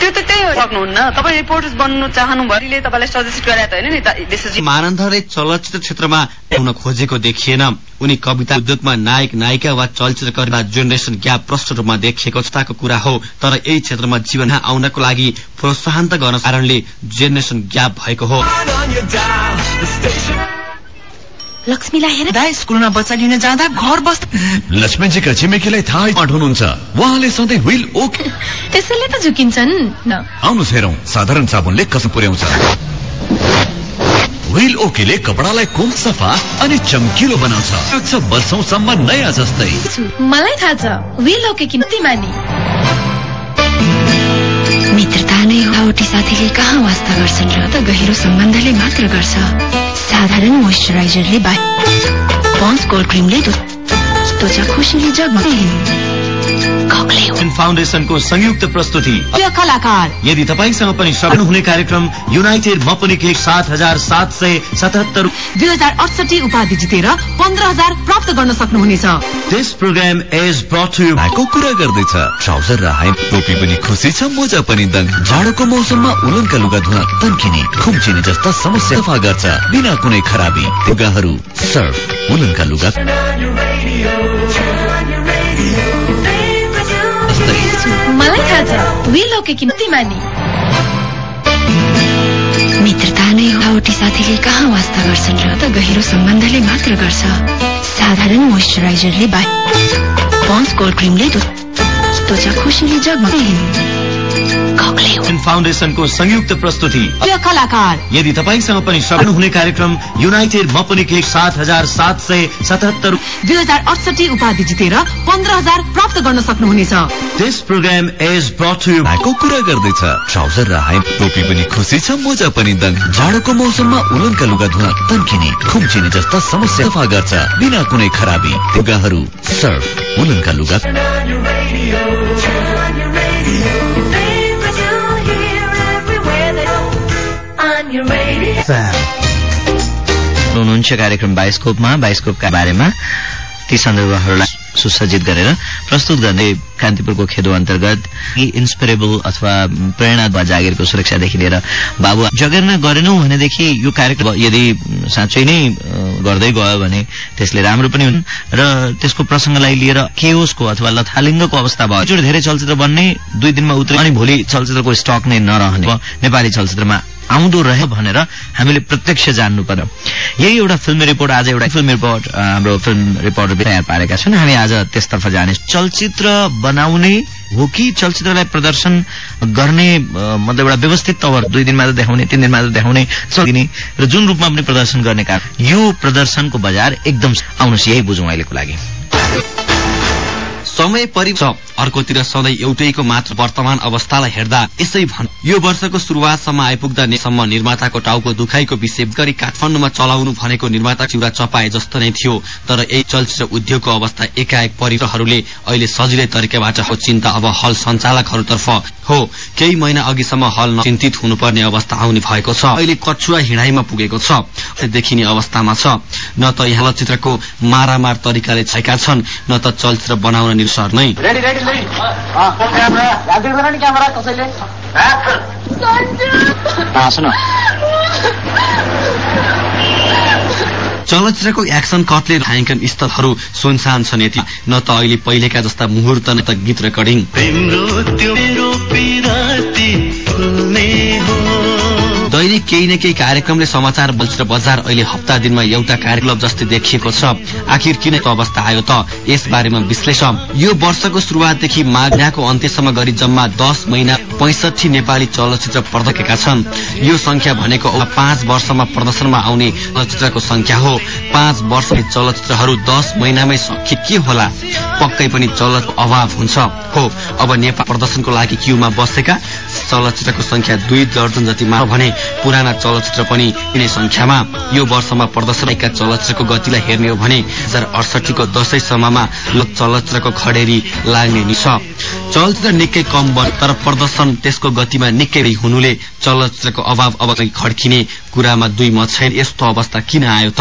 त्यो त त्यही हो। सक्नुहुन्न। तपाईँ रिपोर्टर्स बन्नु चाहनु भरिले तपाईँलाई सजेस्ट गरे त होइन नि दिस इज मानन्धरले चलचित्र क्षेत्रमा हुन खोजेको देखिएन। उनी कविता उद्योगमा नायक नायिका वा चलचित्रकर्मीमा जेनेरेसन ग्याप प्रष्ट रूपमा देखिएको छताको कुरा हो तर यही क्षेत्रमा जीवन आउनको लागि प्रोत्साहन त गर्न कारणले जेनेरेसन ग्याप भएको हो। लक्ष्मीलाई हेर। दाई स्कुलमा बच्चा लिन जाँदा घर बस् लक्ष्मणजीका छिमेकीलाई थाहै पाठ हुनुहुन्छ उहाँले सधैँ व्हील ओके त्यसैले त झुकिन्छन्। न आउनुहोस् हेरौँ। साधारण साबुनले कसम पुर्याउँछ। व्हील ओकेले कपडालाई कोम सफा अनि चम्किलो बनाउँछ. छ वर्षौसम्म नयाँ जस्तै. मलाई थाहा छ विल ओके कि तिमानी मित्रता नै एउटी साथीले कहाँ वास्ता गर्छन् र त गहिरो सम्बन्धले मात्र गर्छ। साधारण मोइस्चराइजरले बा पन्स कोल्ड क्रिमले त्वचा खुसीले। फाउन्डेसनको संयुक्त प्रस्तुति। प्रिय कलाकार। यदि तपाईँसँग पनि सक्नु हुने कार्यक्रम युनाइटेड म पनि के सात हजार सात सय सतहत्तर दुई हजार अडसठी उपाधि जितेर पन्ध्र हजार प्राप्त गर्न सक्नुहुनेछ। This programme is brought you को कुरा गर्दैछ। ट्राउजर र हाई टोपी पनि खुसी छ मोजा पनि दङ। जाडोको मौसममा उलनका लुगा धुन तन्किने खुम्चिने जस्ता समस्या सफा गर्छ। बिना कुनै खराबी लुगाहरू सर्फ उलनका लुगा मलाई थाहा छ। विल ओके कि तिमानी मित्रता नै एउटी साथीले कहाँ वास्ता गर्छन् र त गहिरो सम्बन्धले मात्र गर्छ। साधारण मोइस्चराइजरले बा पन्स कोल्ड क्रिमले त्व- त्वचा खुसीले जगमगाउँछ। फाउन्डेसनको संयुक्त प्रस्तुति। प्रिय कलाकार। यदि तपाईँसँग पनि सक्नु हुने कार्यक्रम युनाइटेड म पनि के सात हजार सात सय सतहत्तर दुई हजार अडसठी उपाधि जितेर पन्ध्र हजार प्राप्त गर्न सक्नुहुनेछ। This programme is brought you को कुरा गर्दैछ। ट्राउजर र हाई टोपी पनि खुसी छ मोजा पनि दङ। जाडोको मौसममा उलनका लुगा धुन तन्किने खुम्चिने जस्ता समस्या सफा गर्छ। बिना कुनै खराबी लुगाहरू सर्फ उलनका लुगा। हुनुहुन्छ कार्यक्रम बाइस्कोपमा बाइस्कोपका बारेमा। ती सन्दर्भहरूलाई सुसज्जित गरेर प्रस्तुत गर्ने कान्तिपुरको खेदो अन्तर्गत इन्सपिरेबल अथवा प्रेरणा वा जागिरको सुरक्षादेखि लिएर बाबु जगेर्ना गरेनौँ भनेदेखि यो कार्यक्रम यदि साँच्चै नै गर्दै गयो भने त्यसले राम्रो पनि हुन्। र त्यसको प्रसङ्गलाई लिएर केओसको अथवा लथालिङ्गको अवस्था भयो। धेरै चलचित्र बन्ने दुई दिनमा उत्रे अनि भोलि चलचित्रको स्टक नै नरहने। नेपाली चलचित्रमा आउँदो रह्यो भनेर हामीले प्रत्यक्ष जान्नु पर्यो। यही एउटा फिल्म रिपोर्ट आज एउटा फिल्म रिपोर्ट हाम्रो फिल्म रिपोर्टर तयार पारेका छन्। हामी आज त्यसतर्फ जाने चलचित्र बनाउने हो कि चलचित्रलाई प्रदर्शन गर्ने मतलब एउटा व्यवस्थित तवर दुई दिनमा त देखाउने तिन दिनमा त देखाउने सकिने र जुन रूपमा पनि प्रदर्शन गर्ने कारण यो प्रदर्शनको बजार एकदम आउनुहोस् यही बुझौँ अहिलेको लागि। समय परि अर्कोतिर सधैँ एउटैको मात्र वर्तमान अवस्थालाई हेर्दा यसै भन्। यो वर्षको शुरूआतसम्म आइपुग्दा नेसम्म निर्माताको टाउको दुखाइको विषय गरी काठमाडौँमा चलाउनु भनेको निर्माता चिउरा चपाए जस्तो नै थियो। तर यही चलचित्र उद्योगको अवस्था एकाएक परिवारहरूले अहिले सजिलै तरिकाबाट हो चिन्ता अब हल सञ्चालकहरूतर्फ हो। केही महिना अघिसम्म हल चिन्तित हुनुपर्ने अवस्था आउने भएको छ। अहिले कछुवा हिँडाइमा पुगेको छ। देखिने अवस्थामा छ। न त यहाँ चलचित्रको मारामार तरिकाले छेका छन् न त चलचित्र बनाउन निर्सर नै रेडी रेडी रेडी क्यामेरा राखिदिँदैन नि क्यामेरा कसैले हाँस न चलचित्रको एक्सन कटले छायाङ्कन स्थलहरू सुनसान छन् यति। न त अहिले पहिलेका जस्ता मुहुर्त न त गीत रेकर्डिङ दैनिक केही न केही कार्यक्रमले समाचार बल्छ बजार अहिले हप्ता दिनमा एउटा कार्यक्रम जस्तै देखिएको छ। आखिर किन अवस्था आयो त? यस बारेमा विश्लेषण। यो वर्षको शुरूआतदेखि माघ महिनाको अन्त्यसम्म गरी जम्मा दस महिना पैसठी नेपाली चलचित्र प्रदर्शकेका छन्। यो संख्या भनेको पाँच वर्षमा प्रदर्शनमा आउने चलचित्रको संख्या हो। पाँच वर्ष चलचित्रहरू दस महिनामै सके के होला? पक्कै पनि चलचित्र अभाव हुन्छ। हो अब नेपाल प्रदर्शनको लागि क्यूमा बसेका चलचित्रको संख्या दुई दर्जन जति भने पुराना चलचित्र पनि यिनै संख्यामा यो वर्षमा प्रदर्शन भएका चलचित्रको गतिलाई हेर्ने हो भने दुई हजार अडसठीको दशैंसम्ममा चलचित्रको खडेरी लाग्ने नि चलचित्र निकै कम बढ तर प्रदर्शन त्यसको गतिमा निकै हुनुले चलचित्रको अभाव अब खड्किने कुरामा दुई मत छैन। यस्तो अवस्था किन आयो त?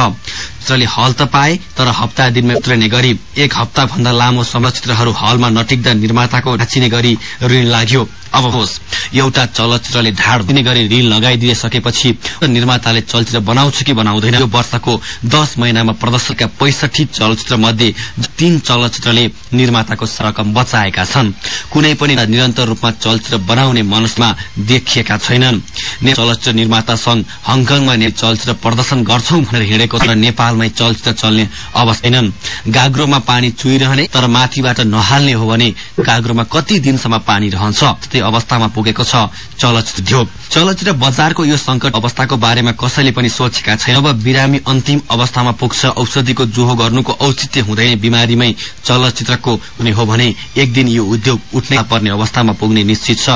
चित्रले हल त पाए तर हप्ता दिनमा उत्रने गरी एक हप्ता भन्दा लामो चलचित्रहरू हलमा नटिक्दा निर्माताको ढाँचिने गरी ऋण लाग्यो। अब होस् एउटा चलचित्रले ढाड दिने गरी ऋण लगाइदिए सकेपछि निर्माताले चलचित्र बनाउँछ कि बनाउँदैन? यो वर्षको दश महिनामा प्रदर्शनका पैसठी चलचित्र मध्ये तीन चलचित्रले निर्माताको रकम बचाएका छन्। कुनै पनि निरन्तर रूपमा चलचित्र बनाउने मनसमा देखिएका छैनन्। चलचित्र निर्माता संघ हङकङमा चलचित्र प्रदर्शन गर्छौ भनेर हिँडेको तर नेपालमै चलचित्र चल्ने अवस्था छैनन्। गाग्रोमा पानी चुइरहने तर माथिबाट नहाल्ने हो भने गाग्रोमा कति दिनसम्म पानी रहन्छ? अवस्थामा पुगेको छ चलचित्र उद्योग चलचित्र बजारको यो संकट अवस्थाको बारेमा कसैले पनि सोचेका छैन। अब बिरामी अन्तिम अवस्थामा पुग्छ औषधिको जोहो गर्नुको औचित्य हुँदैन बिमारीमै चलचित्रको हुने हो भने एक दिन यो उद्योग उठ्नै पर्ने अवस्थामा पुग्ने निश्चित छ।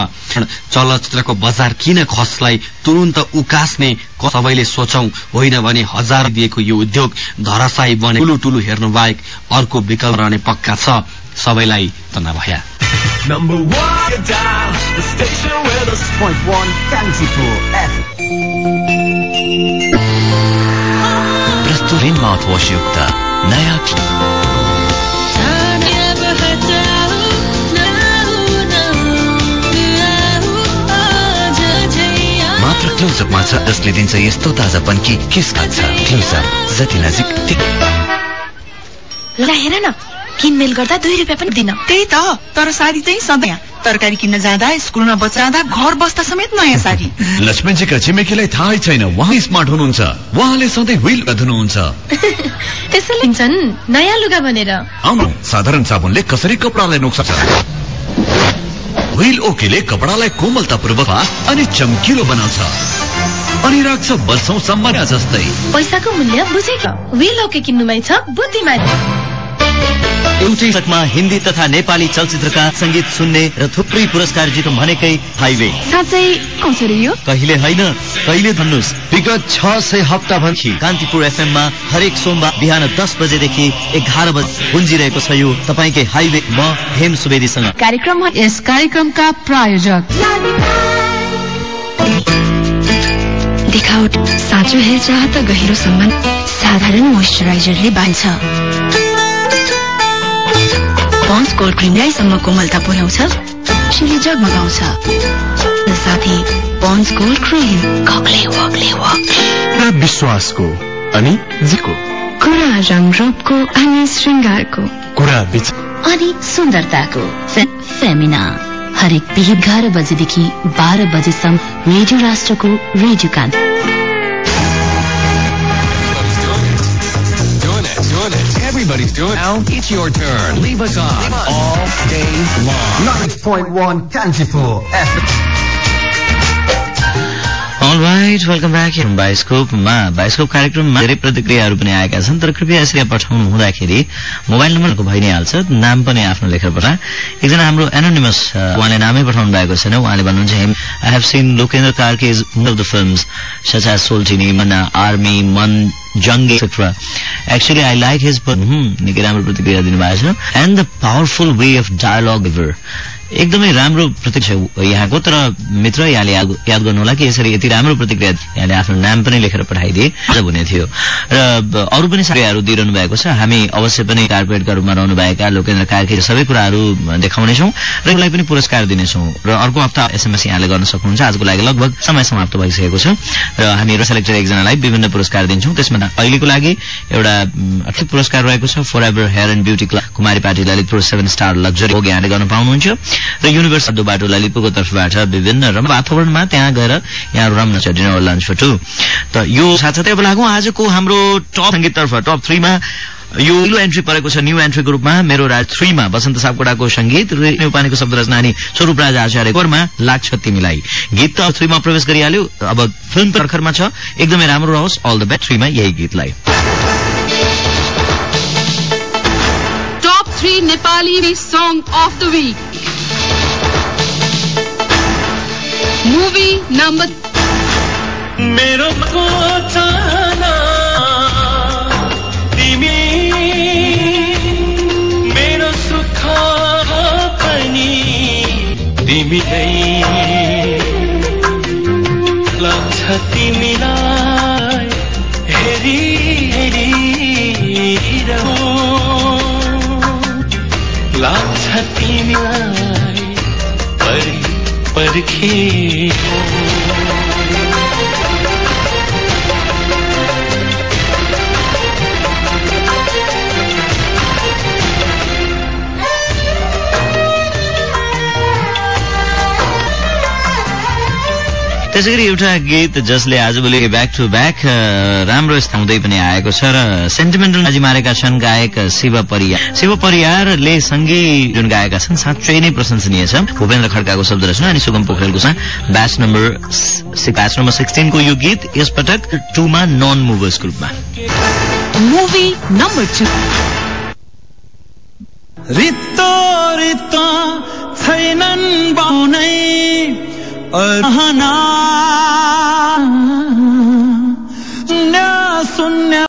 चलचित्रको बजार किन खसलाई तुरन्त उकास्ने सबैले सोचौं होइन भने हजार दिएको यो उद्योग धराशायी बने। टुलु टुलु हेर्नु बाहेक अर्को विकल्प रहने पक्का छ। सबैलाई त नभया Number one, down, the station मात्र क्लोजअपमा छ जसले दिन्छ यस्तो ताजापन कि किस खान्छ। क्लोजअप जति नजिक ल हेर न किनमेल गर्दा दुई रुपियाँ पनि दिन। त्यही त तर साडी चाहिँ सधैँ। तरकारी किन्न जाँदा स्कुलमा बच्चा घर बस्दा समेत नयाँ साडी। लक्ष्मणजीका छिमेकीलाई थाहै छैन उहाँ स्मार्ट हुनुहुन्छ। उहाँले सधैँ व्हील धुनुहुन्छ त्यसैले लिन्छन् नयाँ लुगा भनेर। आउनु साधारण साबुनले कसरी कपडालाई नोक्छ व्हील ओकेले कपडालाई कोमलतापूर्वक अनि चम्किलो बनाउँछ। अनि राख्छ वर्षौसम्म जस्तै। पैसाको मूल्य बुझेको। व्हील ओके किन्नुमै छ बुद्धिमानी। एउटै पटकमा हिन्दी तथा नेपाली चलचित्रका संगीत सुन्ने र थुप्रै पुरस्कार जित्नु भनेकै हाइवे। साँच्चै आउँछ यो? कहिले होइन कहिले भन्नुहोस्। विगत छ सय हप्ता भन्खि कान्तिपुर एफएममा हरेक सोमबार बिहान दस बजेदेखि एघार बजे गुन्जिरहेको छ यो तपाईँकै हाइवे। म हेम सुवेदीसँग। कार्यक्रम यस कार्यक्रमका प्रायोजक। देखावट साँचो हेरचाह त गहिरो सम्बन्ध साधारण मोइस्चराइजरले बान्छ पन्स कोल्ड क्रिमलाई सम्म कोमलता पुर्याउँछ शिले जगमगाउँछ साथै पन्स कोल्ड क्रिम कक्ले वक्ले वक। विश्वासको अनि जिको। कुरा रङ रूपको अनि श्रृङ्गारको कुरा बिच अनि सुन्दरताको। फेमिना हरेक बिहित एघार बजेदेखि बाह्र बजेसम्म रेडियो राष्ट्रको radio Kanti Everybody's doing it. Now it's your turn. Leave us on Leave us. all day long. 9.1 Kantipur FM. Right welcome back बायोस्कोपमा bioscope कार्यक्रममा धेरै प्रतिक्रियाहरू पनि आएका छन् तर कृपया यसरी पठाउनु हुँदाखेरि मोबाइल नम्बरको भइ नै हाल्छ नाम पनि आफ्नो लेखेर पठा एकजना हाम्रो एनोनिमस उहाँले नामै पठाउनु भएको छैन उहाँले भन्नुहुन्छ I have seen Lokendra Karki is of the film such Soltini मना आर्मी मन Jange etcetera actually I like his निकै राम्रो प्रतिक्रिया दिनुभएको छ। And the powerful way of dialogue एकदमै राम्रो प्रतिक्रिया यहाँको तर मित्र यहाँले याद गर्नुहोला कि यसरी यति राम्रो प्रतिक्रिया यहाँले आफ्नो नाम पनि लेखेर पठाइदिए हुने थियो। र अरू पनि सक्रियाहरू दिइरहनु भएको छ। हामी अवश्य पनि कार्पोरेटका रूपमा रहनुभएका लोकेन्द्र कार्की सबै कुराहरू देखाउनेछौँ र यसलाई पनि पुरस्कार दिनेछौँ। र अर्को हप्ता एसएमएस यहाँले गर्न सक्नुहुन्छ। आजको लागि लगभग समय समाप्त भइसकेको छ। र हामी सेलेक्टर एकजनालाई विभिन्न पुरस्कार दिन्छौँ। त्यसमा अहिलेको लागि एउटा अठिक पुरस्कार रहेको छ। For ever hair and beauty club Kumaripati Lalitpur seven star luxury हो यहाँले गर्न पाउनुहुन्छ। र युनिभर्स बाटो ललितपुरको तर्फबाट विभिन्न वातावरणमा त्यहाँ गएर यहाँ रम्न छ डिनर लन्च फटु त यो साथसाथै अब लागौँ आजको हाम्रो टप सङ्गीततर्फ टप थ्रीमा यो पहिलो एन्ट्री परेको छ न्यू एन्ट्रीको रूपमा मेरो राज थ्रीमा बसन्त सापकोटाको संगीत र नेपालीको शब्द रचना अनि स्वरूप राज आचार्य कोरमा लाग्छ तिमीलाई। गीत त थ्रीमा प्रवेश गरिहाल्यो अब फिल्म तर्खरमा छ एकदमै राम्रो रहोस् अल द बेस्ट थ्रीमा यही गीतलाई। Top three Nepali song of the week movie number मेरो तिमी मेरो सुख पनि तिमीलाई लाग्छ तिमीलाई हेरी हेरी। लाग्छ तिमीलाई। परखे हो। त्यसै गरी एउटा गीत जसले आजभोलि ब्याक टु ब्याक राम्रो स्थान हुँदै पनि आएको छ र सेन्टिमेन्टल बाजी मारेका छन् गायक शिव परियार। शिव परियारले सङ्गीत जुन गाएका छन् साँच्चै नै प्रशंसनीय छ। भूपेन्द्र खड्काको शब्द रचना अनि सुगम पोखरेलको छ। ब्याच नम्बर ब्याच नम्बर सिक्सटिनको यो गीत यसपटक टूमा नन मुभर्सको रूपमा मुभी नम्बर टू रित्तो रित्तो छैनन् बाउनै और ना सुनने